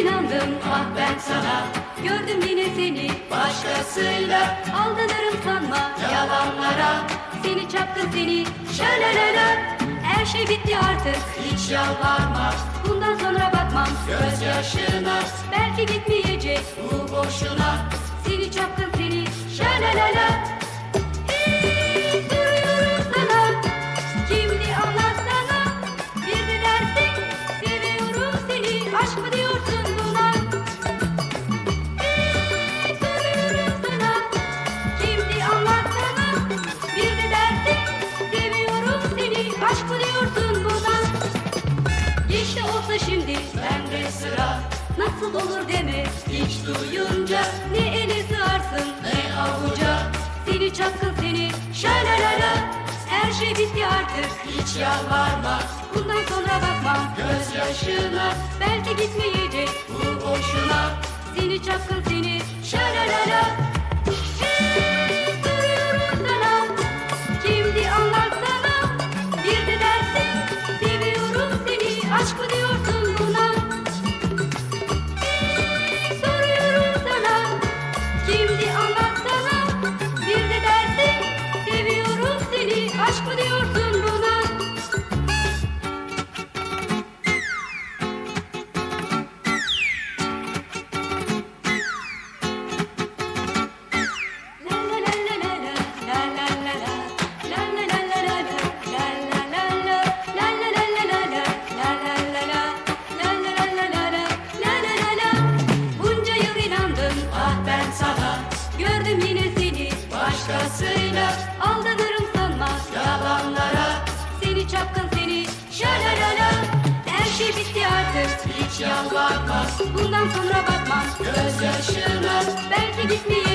inandım ah ben sana. Gördüm yine seni başkasıyla. Aldanırım sanma yalanlara. Seni çapkın seni şalalala Her şey bitti artık hiç yalvarma Bundan sonra bakmam gözyaşına. Belki gitmeyecek bu boşuna. Seni çapkın seni şalalala Aşk mı diyorsun Nasıl olur deme hiç duyunca Ne ele sığarsın ne avuca. Seni çapkın seni şalalala Her şey bitti artık hiç yalvarma. Bundan sonra bakmam gözyaşına. Belki gitmeyecek bu boşuna. Seni çapkın seni şalalala Hey soruyorum hiç yalvarma Bundan sonra bakmam gözyaşına Belki gitmeyecek